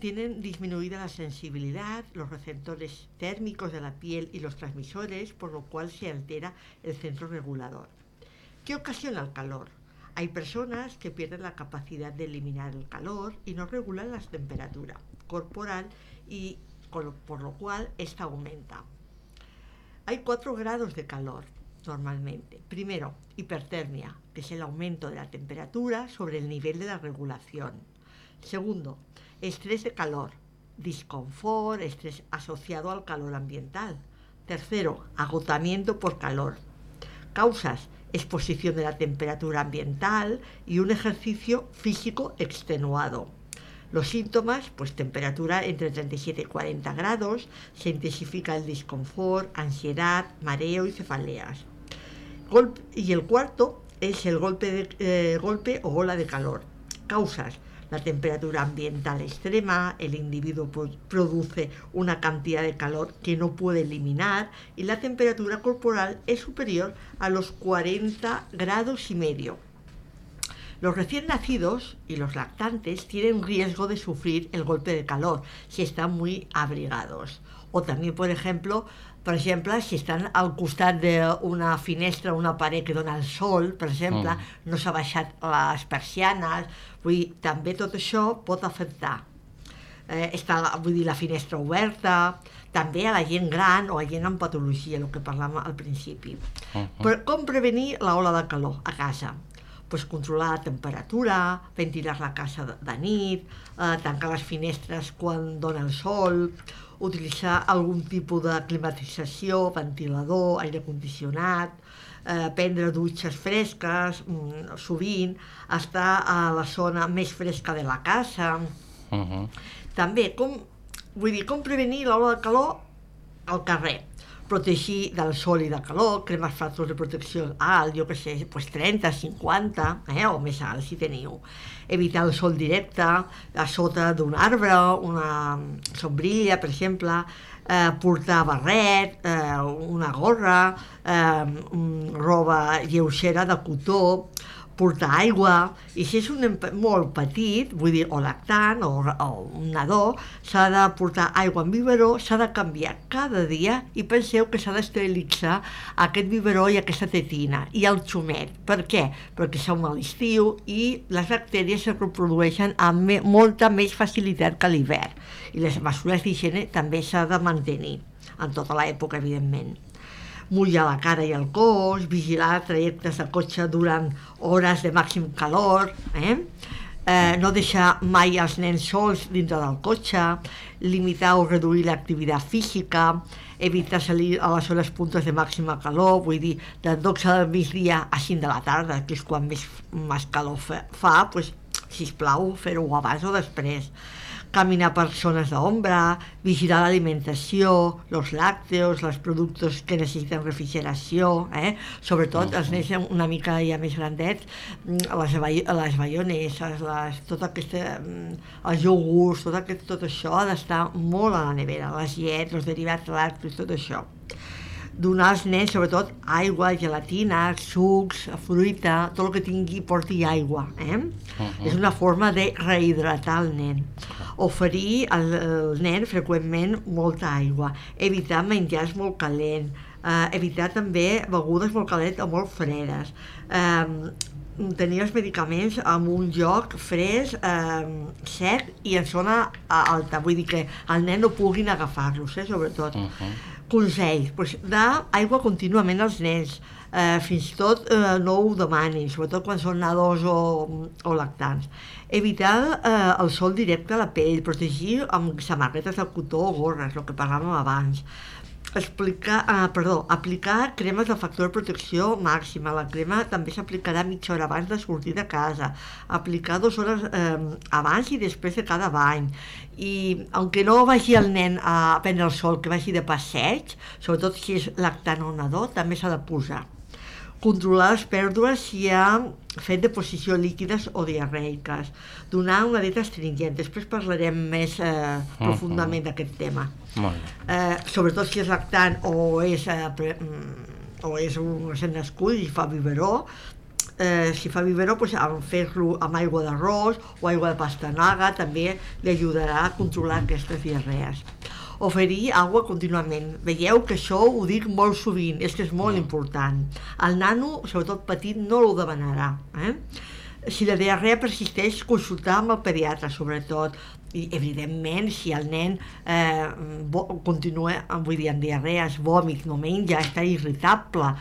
Tienen disminuida la sensibilidad, los receptores térmicos de la piel y los transmisores, por lo cual se altera el centro regulador. ¿Qué ocasiona el calor? Hay personas que pierden la capacidad de eliminar el calor y no regulan la temperatura corporal y por lo cual esta aumenta. Hay cuatro grados de calor normalmente. Primero, hipertermia, que es el aumento de la temperatura sobre el nivel de la regulación. Segundo, estrés de calor, disconfort, estrés asociado al calor ambiental. Tercero, agotamiento por calor. Causas, exposición de la temperatura ambiental y un ejercicio físico extenuado. Los síntomas, pues temperatura entre 37 y 40 grados, se intensifica el disconfort, ansiedad, mareo y cefaleas. Y el cuarto es el golpe, de, eh, golpe o ola de calor. Causas, la temperatura ambiental extrema, el individuo pro- produce una cantidad de calor que no puede eliminar y la temperatura corporal es superior a los 40 grados y medio. Los recién nacidos y los lactantes tienen riesgo de sufrir el golpe de calor si están muy abrigados. O también, por ejemplo, per exemple, si estan al costat d'una finestra, una paret que dona el sol, per exemple, Mm. no s'ha baixat les persianes, vull dir, també tot això pot afectar. Eh, està, vull dir, la finestra oberta, també a la gent gran o a gent amb patologia, el que parlàvem al principi. Però com prevenir la ola de calor a casa? Pues controlar la temperatura, ventilar la casa de, de nit, eh, tancar les finestres quan dona el sol, utilitzar algun tipus de climatització, ventilador, aire condicionat, eh, prendre dutxes fresques, mm, sovint, estar a la zona més fresca de la casa, Uh -huh. també, com, vull dir, com prevenir l'ola de calor al carrer? Protegir del sol i de calor, cremes factors de protecció alt, jo que sé, pues 30, 50, eh, o més alt si teniu. Evitar el sol directe, a sota d'un arbre, una sombrilla, per exemple, eh, portar barret, eh, una gorra, eh, mm, roba lleugera de cotó, portar aigua, i si és un nen molt petit, vull dir, o lactant, o, o un nadó, s'ha de portar aigua en biberó, s'ha de canviar cada dia i penseu que s'ha d'esterilitzar aquest biberó i aquesta tetina i el xumet. Per què? Perquè som a l'estiu i les bactèries es reprodueixen amb me, molta més facilitat que l'hivern. I les mesures d'higiene també s'ha de mantenir en tota l'època, evidentment mullar la cara i el cos, vigilar trajectes de cotxe durant hores de màxim calor, eh? Eh, no deixar mai els nens sols dintre del cotxe, limitar o reduir l'activitat física, evitar salir a les hores puntes de màxima calor, vull dir, de 12 del migdia a 5 de la tarda, que és quan més, més calor fa, fa pues, sisplau, fer-ho abans o després caminar per zones d'ombra, vigilar l'alimentació, els làcteos, els productes que necessiten refrigeració, eh? sobretot els nens una mica ja més grandets, mm, les, les baioneses, les, tot aquesta, mm, els iogurts, tot, aquest, tot això ha d'estar molt a la nevera, les llets, els derivats làctics, tot això donar als nens, sobretot, aigua, gelatina, sucs, fruita, tot el que tingui porti aigua. Eh? Mhm. És una forma de rehidratar el nen. Oferir al, al nen freqüentment molta aigua. Evitar menjars molt calent. Eh, evitar també begudes molt calentes o molt fredes. Eh, tenir els medicaments en un lloc fresc, eh, sec i en zona alta, vull dir que el nen no puguin agafar-los, eh, sobretot. Uh -huh. Consells, doncs, d'aigua contínuament als nens, eh, fins i tot eh, no ho demanin, sobretot quan són nadons o, o lactants. Evitar eh, el sol directe a la pell, protegir amb samarretes de cotó o gorres, el que parlàvem abans. Explicar, eh, perdó, aplicar cremes de factor de protecció màxima. La crema també s'aplicarà mitja hora abans de sortir de casa. Aplicar dues hores eh, abans i després de cada bany. I, aunque no vagi el nen a prendre el sol, que vagi de passeig, sobretot si és lactant o nadó, també s'ha de posar controlar les pèrdues si hi ha fet de posició líquides o diarreiques, donar una dieta astringent. Després parlarem més eh, profundament d'aquest tema. Molt bé. Eh, sobretot si és lactant o és, eh, pre, mm, o és un recent nascut i fa biberó, eh, si fa biberó, doncs, amb fer-lo amb aigua d'arròs o aigua de pastanaga també li ajudarà a controlar aquestes diarrees oferir aigua contínuament. Veieu que això ho dic molt sovint, és que és molt important. El nano, sobretot petit, no ho demanarà. Eh? Si la diarrea persisteix, consultar amb el pediatre, sobretot. I, evidentment, si el nen eh, continua, vull dir, amb diarrees, vòmits, no menja, està irritable,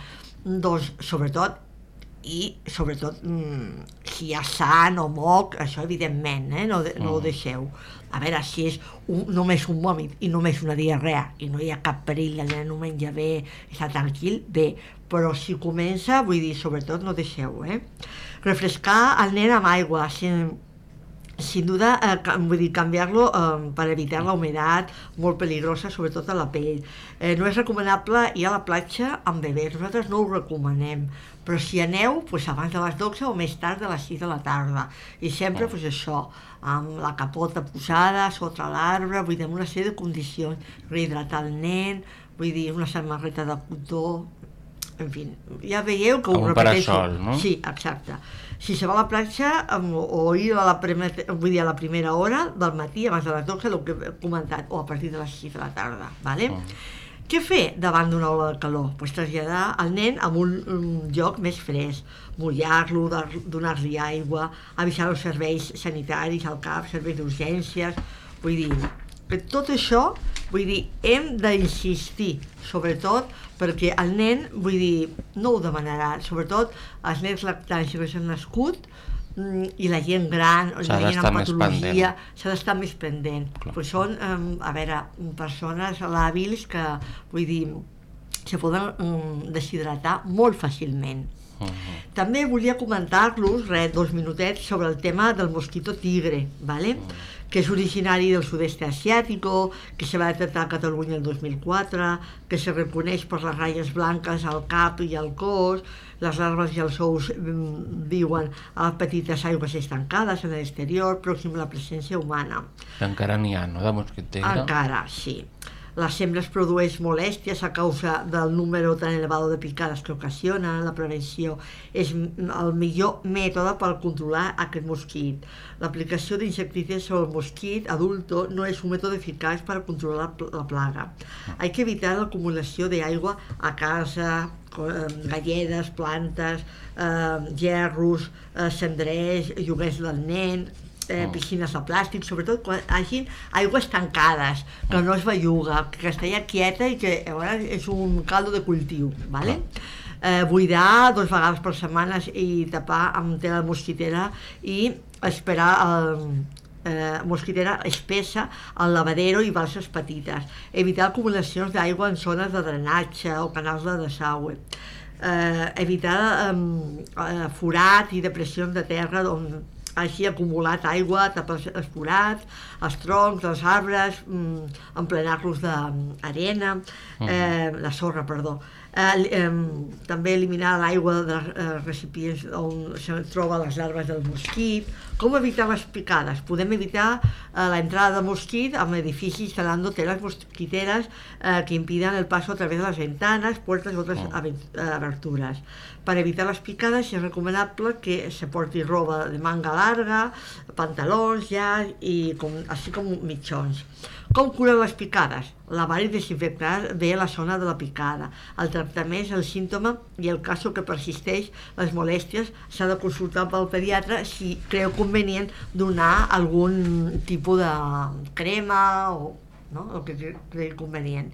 doncs, sobretot, i sobretot mm, si hi ha sant o moc, això evidentment, eh? no, de, no ho Mm. deixeu. A veure, si és un, només un vòmit i només una diarrea i no hi ha cap perill, el nen no menja bé, està tranquil, bé, però si comença, vull dir, sobretot no deixeu, eh? Refrescar el nen amb aigua, sin, sin duda, eh, vull dir, canviar-lo eh, per evitar la humitat molt peligrosa, sobretot a la pell. Eh, no és recomanable ir a la platja amb bebès, nosaltres no ho recomanem, però si aneu, doncs abans de les 12 o més tard de les 6 de la tarda. I sempre, doncs això, amb la capota posada, sota l'arbre, vull dir, amb una sèrie de condicions, rehidratar el nen, vull dir, una samarreta de cotó, en fi, ja veieu que ho Amb un repeteixo. parasol, no? Sí, exacte. Si se va a la platja amb, o ir a la, primer, vull dir, a la primera hora del matí, abans de les 12, el que he comentat, o a partir de les 6 de la tarda, ¿vale? Què fer davant d'una ola de calor? Pues traslladar el nen a un, un lloc més fresc, mullar-lo, donar-li aigua, avisar els serveis sanitaris al CAP, serveis d'urgències, vull dir, que tot això, vull dir, hem d'insistir, sobretot perquè el nen, vull dir, no ho demanarà, sobretot els nens lactants i recent nascut, i la gent gran, o la gent amb patologia, s'ha d'estar més pendent. Pues són, a veure, persones làbils que, vull dir, se poden um, deshidratar molt fàcilment. També volia comentar-los, res, dos minutets, sobre el tema del mosquito tigre, ¿vale? Que és originari del sud-est asiàtico, que se va detectar a Catalunya el 2004, que se reconeix per les ratlles blanques al cap i al cos, les larves i els ous mm, viuen a petites aigües estancades en l'exterior, pròxim a la presència humana. Encara n'hi ha, no?, de mosquit tigre. Encara, sí. La sembra es produeix molèsties a causa del número tan elevado de picades que ocasiona. La prevenció és el millor mètode per controlar aquest mosquit. L'aplicació d'insecticides sobre el mosquit adulto no és un mètode eficaç per controlar la pl- la plaga. Hay que evitar l'acumulació d'aigua a casa, galledes, plantes, eh, gerros, eh, cendrers, lloguers del nen, eh, Oh. piscines de plàstic, sobretot quan hagin aigües tancades, que no es belluga, que està quieta i que a vegades és un caldo de cultiu, ¿vale? Eh, buidar dos vegades per setmana i tapar amb tela mosquitera i esperar el, eh, mosquitera espessa al lavadero i balses petites. Evitar acumulacions d'aigua en zones de drenatge o canals de desagüe. Eh, evitar eh, forats i depressions de terra on hagi acumulat aigua, tapar els- els troncs, els arbres, mm, emplenar-los d'arena, eh, la sorra, perdó. Eh, també eliminar l'aigua dels eh, recipients on se troben les larves del mosquit. Com evitar les picades? Podem evitar eh, la entrada de mosquit amb edificis instal·lando telas mosquiteras eh, que impidan el paso a través de las ventanas, puertas y otras aven- eh, aberturas. Para evitar las picadas es recomendable que se porti roba de manga larga, pantalons, llaç i com, així com mitjons. Com curar les picades? Lavar i desinfectar bé la zona de la picada. El tractament és el símptoma i el cas que persisteix les molèsties s'ha de consultar pel pediatre si creu convenient donar algun tipus de crema o no? el que cre- cregui convenient.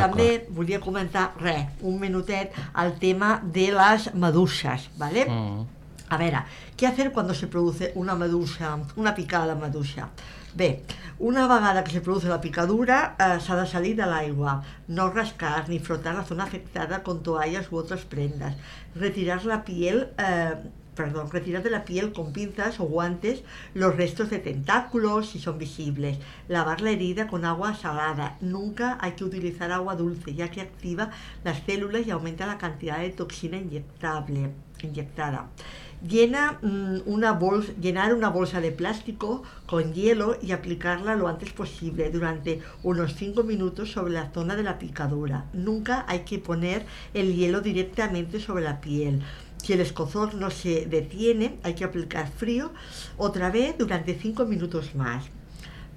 També volia comentar, res, un minutet, el tema de les meduses, ¿vale? Mm. A veure, què hacer cuando se produce una medusa, una picada de medusa? Bé, una vegada que se produce la picadura eh, s'ha de salir de l'aigua, no rascar ni frotar la zona afectada con toallas u otras prendas, retirar la piel, eh, perdón, retirar de la piel con pinzas o guantes los restos de tentáculos si son visibles, lavar la herida con agua salada, nunca hay que utilizar agua dulce ya que activa las células y aumenta la cantidad de toxina inyectable, inyectada. Llena, mm, una bolsa, llenar una bolsa de plástico con hielo y aplicarla lo antes posible durante unos 5 minutos sobre la zona de la picadura. Nunca hay que poner el hielo directamente sobre la piel. Si el escozor no se detiene, hay que aplicar frío otra vez durante 5 minutos más.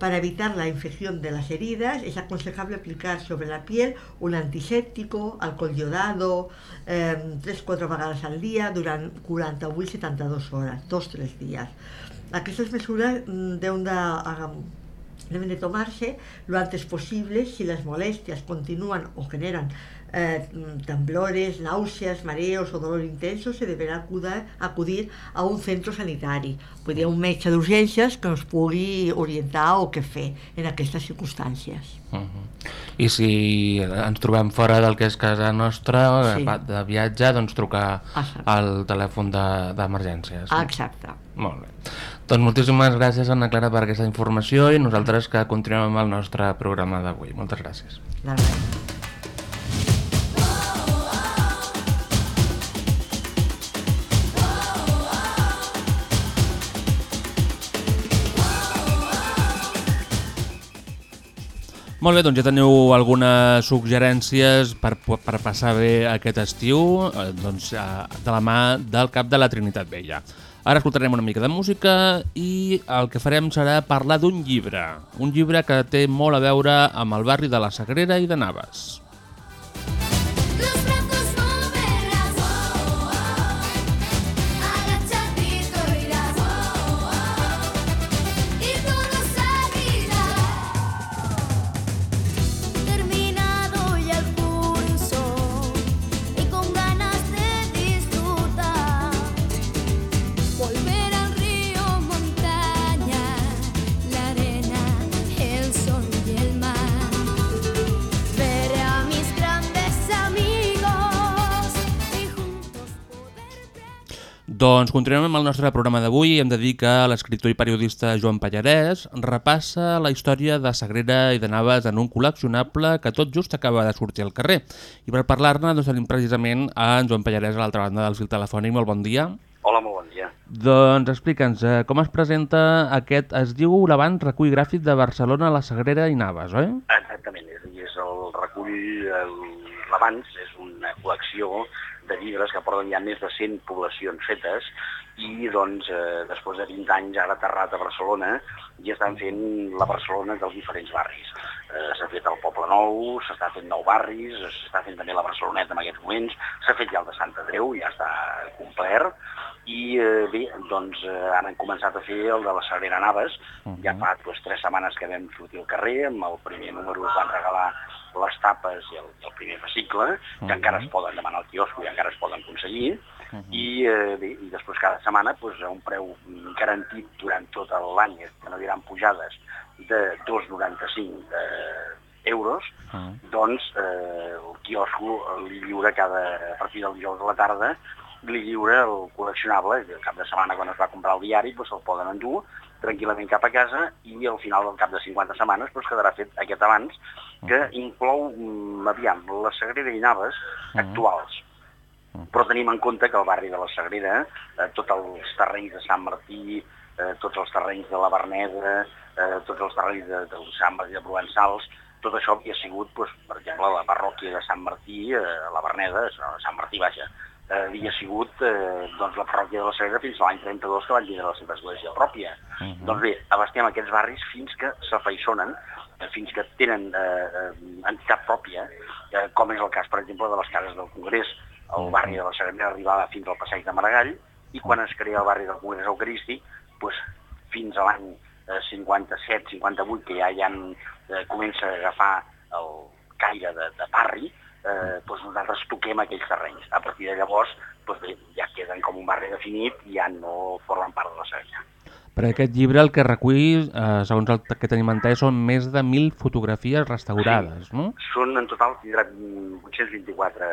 Para evitar la infección de las heridas es aconsejable aplicar sobre la piel un antisèptico, alcohol iodado, eh, 3-4 vegades al dia durant 48 72 hores, 2-3 dies. Aquestes mesures mm, deuen de, agam- deben de tomarse lo antes posible si las molestias continúan o generan eh, temblores, náuseas, mareos o dolor intenso, se deberà acudir, acudir a un centre sanitari, vull dir, un metge d'urgències que ens pugui orientar o què fer en aquestes circumstàncies. Mhm. I si ens trobem fora del que és casa nostra, Sí. sí. de viatge, doncs trucar Exacte. al telèfon de- d'emergències. Ah, exacte. Molt bé. Doncs moltíssimes gràcies, Anna Clara, per aquesta informació i nosaltres que continuem amb el nostre programa d'avui. Moltes gràcies. Molt bé, doncs ja teniu algunes suggerències per, per passar bé aquest estiu eh, doncs, eh, de la mà del cap de la Trinitat Vella. Ara escoltarem una mica de música i el que farem serà parlar d'un llibre. Un llibre que té molt a veure amb el barri de la Sagrera i de Navas. Doncs continuem amb el nostre programa d'avui i hem de dir que l'escriptor i periodista Joan Pallarès repassa la història de Sagrera i de Navas en un col·leccionable que tot just acaba de sortir al carrer. I per parlar-ne doncs, tenim precisament a en Joan Pallarès a l'altra banda del fil telefònic. Molt bon dia. Hola, molt bon dia. Doncs explica'ns, eh, com es presenta aquest, es diu l'abans recull gràfic de Barcelona, la Sagrera i Navas, oi? Exactament, és, és recull el- l'Avanç, és una col·lecció de llibres que porten ja més de 100 poblacions fetes i doncs eh, després de 20 anys ara aterrat a Barcelona i estan fent la Barcelona dels diferents barris. Eh, s'ha fet el Poble Nou, s'està fent nou barris, s'està fent també la Barceloneta en aquests moments, s'ha fet ja el de Sant Andreu, ja està complert, i eh, bé, doncs eh, ara han començat a fer el de la Sagrera Naves, ja fa doncs, tres setmanes que vam sortir al carrer, amb el primer número es van regalar les tapes i el, i el primer fascicle, que encara es poden demanar al quiosco i encara es poden aconseguir, i, eh, bé, i després cada setmana doncs, a un preu garantit durant tot l'any, que no hi haurà pujades, de 2,95 eh, euros, doncs eh, el quiosco li lliura cada, a partir del dijous a la tarda, li lliura el col·leccionable, el cap de setmana quan es va comprar el diari doncs se'l poden endur tranquil·lament cap a casa i al final del cap de 50 setmanes doncs, quedarà fet aquest abans que inclou, mm, aviam, la Sagrera i Naves actuals. Però tenim en compte que el barri de la Sagrera, eh, tots els terrenys de Sant Martí, eh, tots els terrenys de la Verneda, eh, tots els terrenys de, de Sant Martí de Provençals, tot això havia sigut, doncs, per exemple, la parròquia de Sant Martí, eh, la Verneda, no, Sant Martí, vaja, eh, havia sigut eh, doncs, la parròquia de la Sagrera fins a l'any 32 que van tindre la seva església pròpia. Doncs bé, abastem aquests barris fins que s'afeixonen, eh, fins que tenen eh, eh, entitat pròpia, eh, com és el cas, per exemple, de les cases del Congrés. El barri de la Sagrera arribava fins al passeig de Maragall i quan es crea el barri del Congrés Eucarístic, doncs, fins a l'any eh, 57-58, que ja, ja eh, comença a agafar el caire de, de barri, eh, doncs nosaltres toquem aquells terrenys. A partir de llavors, doncs bé, ja queden com un barri definit i ja no formen part de la Sagrera. Per aquest llibre el que recull, eh, segons el que tenim entès, són més de 1.000 fotografies restaurades, no? Són en total tindrà mm, 824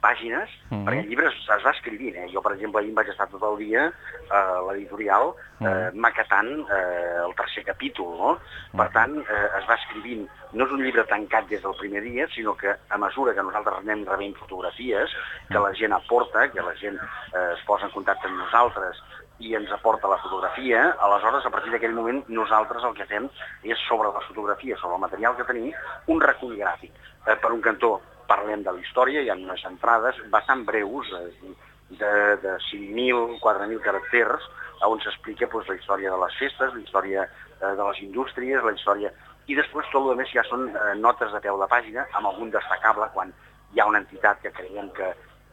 pàgines, Mhm. perquè el llibre es, va escrivint. Eh? Jo, per exemple, ahir em vaig estar tot el dia a l'editorial eh, maquetant eh, el tercer capítol, no? Per tant, eh, es va escrivint. No és un llibre tancat des del primer dia, sinó que a mesura que nosaltres anem rebent fotografies, que la gent aporta, que la gent eh, es posa en contacte amb nosaltres i ens aporta la fotografia, aleshores, a partir d'aquell moment, nosaltres el que fem és sobre les fotografies, sobre el material que tenim, un recull gràfic. Eh, per un cantó, parlem de la història, hi ha unes entrades bastant breus, eh, de, de 5.000, 4.000 caràcters, on s'explica doncs, la història de les festes, la història eh, de les indústries, la història... I després tot el més ja són eh, notes de peu de pàgina, amb algun destacable quan hi ha una entitat que creiem que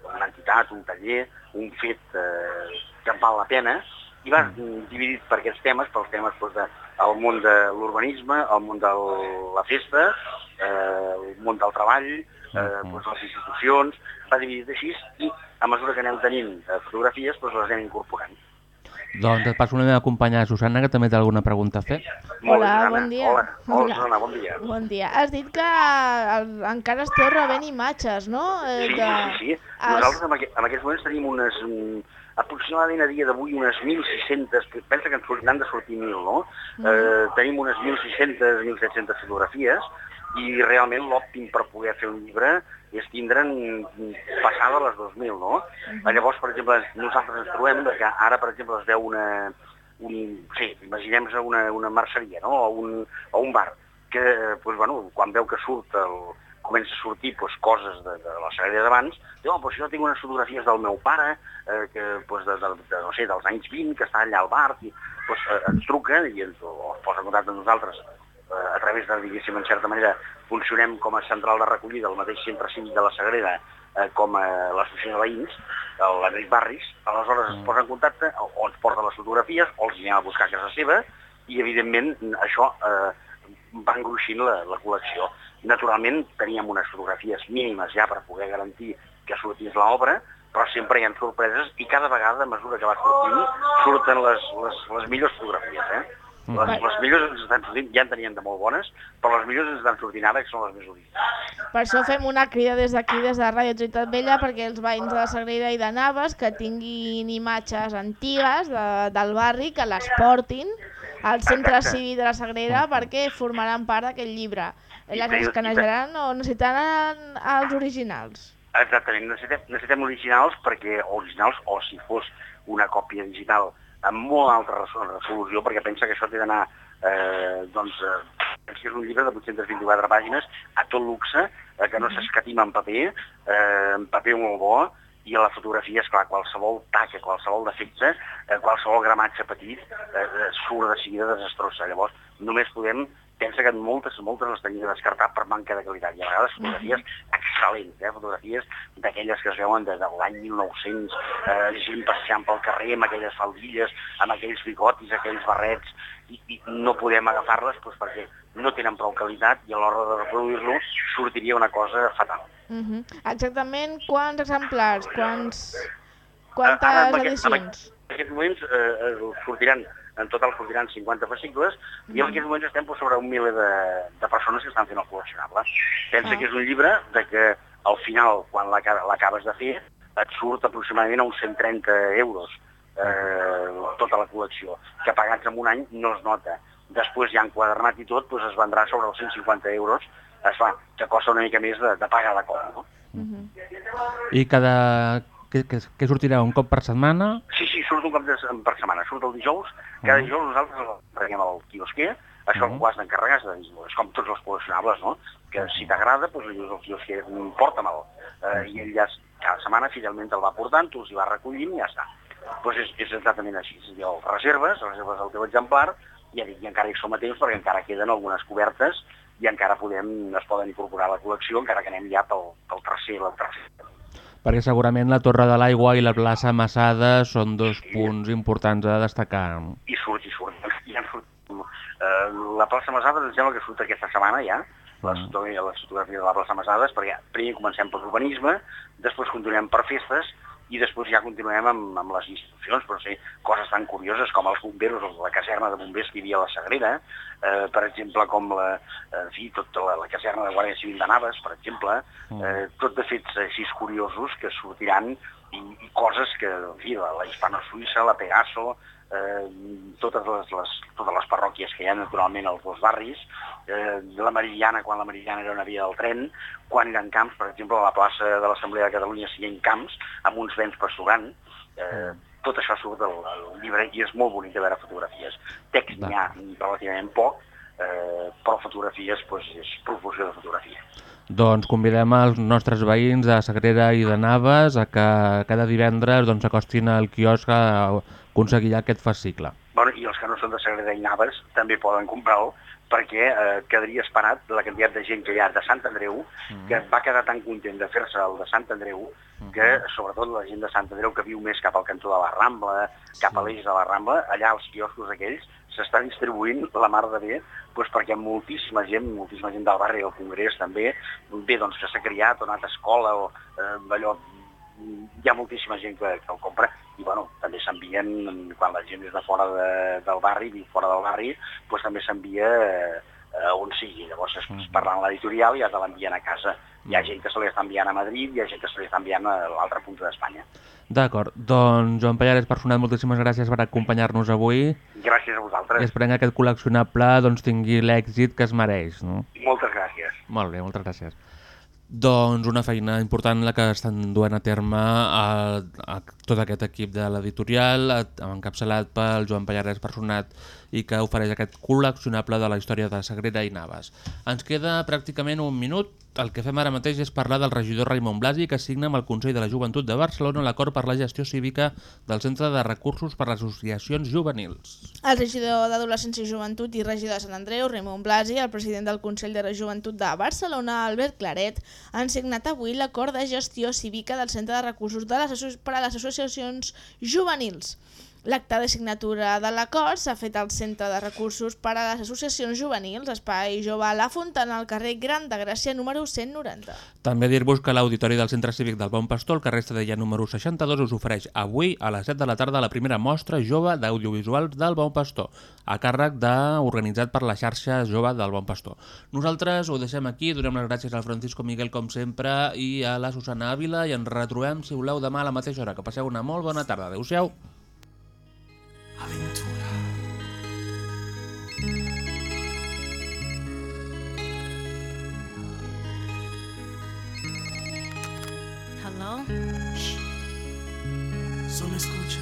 una entitat, un taller, un fet eh, que val la pena, i va mm. dividit per aquests temes, pels temes doncs, de, el món de l'urbanisme, el món de la festa, eh, el món del treball, eh, doncs, les institucions, va dividit així i a mesura que anem tenint eh, fotografies doncs les anem incorporant. Doncs et passo la meva companya Susana, que també té alguna pregunta a fer. Hola, Susana. bon dia. Hola, hola, Hola. Susana, bon dia. Bon dia. Has dit que el, encara esteu rebent imatges, no? Eh, Sí, sí, sí. Nosaltres en, aqu en aquests moments tenim unes, mm, aproximadament a dia d'avui unes 1.600, que pensa que en surt- n'han de sortir 1.000, no? Eh, tenim unes 1.600, 1.700 fotografies i realment l'òptim per poder fer un llibre és tindre'n passada les 2.000, no? Llavors, per exemple, nosaltres ens trobem que ara, per exemple, es veu una, un, sí, imaginem-nos una, una merceria, no? O un, o un bar, que, doncs, bueno, quan veu que surt el, comença a sortir doncs, coses de, de la Sagrera d'abans, diu, oh, doncs jo tinc unes fotografies del meu pare, eh, que, doncs, de, de, de, no sé, dels anys 20, que està allà al bar, i doncs, eh, ens truca i ens, o es posa en contacte amb nosaltres eh, a través de, diguéssim, en certa manera, funcionem com a central de recollida del mateix centre cívic de la Sagrera eh, com a l'associació de veïns, l'Enric Barris, aleshores es posa en contacte o, o ens porta les fotografies o els anem a buscar a casa seva i, evidentment, això eh, va engruixint la, la col·lecció. Naturalment, teníem unes fotografies mínimes ja per poder garantir que sortís l'obra, però sempre hi ha sorpreses i cada vegada, a mesura que va sortint, surten les, les, les millors fotografies. Eh? Les, les millors ens estan sortint, ja en teníem de molt bones, però les millors ens estan sortint ara, que són les més originals. Per això fem una crida des d'aquí, des de Ràdio Trinitat Vella, perquè els veïns de la Sagrera i de Naves que tinguin imatges antigues de, del barri, que les portin al centre Exacte. cívic de la Sagrera perquè formaran part d'aquest llibre. Les escanejaran o necessitaran els originals. Exactament, necessitem, necessitem originals perquè originals o si fos una còpia digital amb molt alta resol- resolució, perquè pensa que això té d'anar eh, doncs, eh, que és un llibre de 824 pàgines a tot luxe, eh, que no s'escatima en paper, eh, en paper molt bo, i a la fotografia, és clar, qualsevol taca, qualsevol defecte, eh, qualsevol gramatge petit, eh, eh, surt de seguida desastrosa. Llavors, només podem pensa que moltes, moltes les tenim de descartar per manca de qualitat. I a vegades fotografies excel·lents, eh? fotografies d'aquelles que es veuen des de l'any 1900, eh, gent passejant pel carrer amb aquelles faldilles, amb aquells bigotis, aquells barrets, i, i no podem agafar-les doncs, perquè no tenen prou qualitat i a l'hora de reproduir-lo sortiria una cosa fatal. Uh -huh. Exactament quants exemplars, quants... Ara, quantes en aquest- en edicions? En aquests moments eh, eh, sortiran, en total sortiran 50 fascicles i en aquests moments estem sobre un miler de, de persones que estan fent el col·leccionable. Pensa Ah. que és un llibre de que al final, quan l'aca- l'acabes de fer, et surt aproximadament a uns 130 euros eh, tota la col·lecció, que pagats en un any no es nota. Després ja enquadernat i tot, doncs es vendrà sobre els 150 euros, es fa, que costa una mica més de, de pagar de cop, no? I cada... Què, què, què sortirà un cop per setmana? Sí, sí, surt un cop de, per setmana, surt el dijous, cada Mhm. dijous nosaltres el al quiosquer, això Mhm. ho has d'encarregar, és, com tots els col·leccionables, no? Que si t'agrada, doncs li dius al quiosquer, "Mm, porta-me'l, eh, i ell ja cada setmana fidelment te'l va portant, tu els hi vas recollint i ja està. Doncs és, és exactament així, és a dir, el reserves, reserves el teu exemplar, i, ja dic, i encara hi som a temps perquè encara queden algunes cobertes i encara podem, es poden incorporar a la col·lecció, encara que anem ja pel, pel tercer, el tercer Perquè segurament la Torre de l'Aigua i la plaça Massada són dos punts importants a destacar. i surt, i surt. Ja en surt. Eh, la plaça Masada em sembla que surt aquesta setmana ja, les, les fotografies de la plaça Masades, perquè primer comencem per urbanisme, després continuem per festes, i després ja continuem amb, amb les institucions, però sí, coses tan curioses com els bomberos, o la caserna de bombers que hi havia a la Sagrera, eh, per exemple, com la, eh, en fi, tota la, la caserna de Guàrdia Civil de Naves, per exemple, eh, tot de fets així curiosos que sortiran i, i coses que, en fi, la, la hispano-suïssa, la Pegaso, eh, totes, les, les, totes les parròquies que hi ha naturalment als dos barris, eh, la Meridiana, quan la Meridiana era una via del tren, quan eren camps, per exemple, a la plaça de l'Assemblea de Catalunya si hi ha camps, amb uns vents pasturant, eh, tot això surt del, del llibre i és molt bonic de veure fotografies. Text n'hi ha relativament poc, eh, però fotografies doncs, és profusió de fotografia. Doncs convidem els nostres veïns de Sagrera i de Naves a que cada divendres doncs, s'acostin al quiosc a aconseguir aquest fascicle. Bueno, I els que no són de Sagrada i Naves també poden comprar-lo perquè eh, quedaria esperat la quantitat de gent que hi ha de Sant Andreu, que va quedar tan content de fer-se el de Sant Andreu, que sobretot la gent de Sant Andreu que viu més cap al cantó de la Rambla, cap a l'eix de la Rambla, allà els quioscos aquells s'estan distribuint la mar de bé, doncs perquè moltíssima gent, moltíssima gent del barri del Congrés també, bé, doncs que s'ha criat o anat a escola o eh, allò, hi ha moltíssima gent que, que el compra i bueno, també s'envien, quan la gent és de fora de, del barri, viu fora del barri, doncs també s'envia eh, on sigui. Llavors es, es parla en l'editorial i ja te l'envien a casa. Hi ha gent que se li està enviant a Madrid, hi ha gent que se li està enviant a l'altra punta d'Espanya. D'acord, doncs Joan Pallares Personat, moltíssimes gràcies per acompanyar-nos avui Gràcies a i vosaltres. esperem que aquest col·leccionable doncs, tingui l'èxit que es mereix. No? Moltes gràcies. Molt bé, moltes gràcies. Doncs una feina important la que estan duent a terme a, a tot aquest equip de l'editorial, a- encapçalat pel Joan Pallares Personat i que ofereix aquest col·leccionable de la història de Sagrera i Naves. Ens queda pràcticament un minut. El que fem ara mateix és parlar del regidor Raimon Blasi que signa amb el Consell de la Joventut de Barcelona l'acord per la gestió cívica del Centre de Recursos per a Associacions Juvenils. El regidor d'Adolescència i Joventut i regidor de Sant Andreu, Raimon Blasi, el president del Consell de la Joventut de Barcelona, Albert Claret, han signat avui l'acord de gestió cívica del Centre de Recursos de les per a les Associacions Juvenils. L'acte de signatura de l'acord s'ha fet al Centre de Recursos per a les Associacions Juvenils, Espai Jove a la Fontana, al carrer Gran de Gràcia, número 190. També dir-vos que l'Auditori del Centre Cívic del Bon Pastor, al carrer Estadella número 62, us ofereix avui a les 7 de la tarda la primera mostra jove d'audiovisuals del Bon Pastor, a càrrec de, organitzat per la xarxa jove del Bon Pastor. Nosaltres ho deixem aquí, donem les gràcies al Francisco Miguel com sempre i a la Susana Ávila i ens retrobem, si voleu, demà a la mateixa hora. Que passeu una molt bona tarda. Adéu-siau. aventura. Hello? Shh. Solo escucha.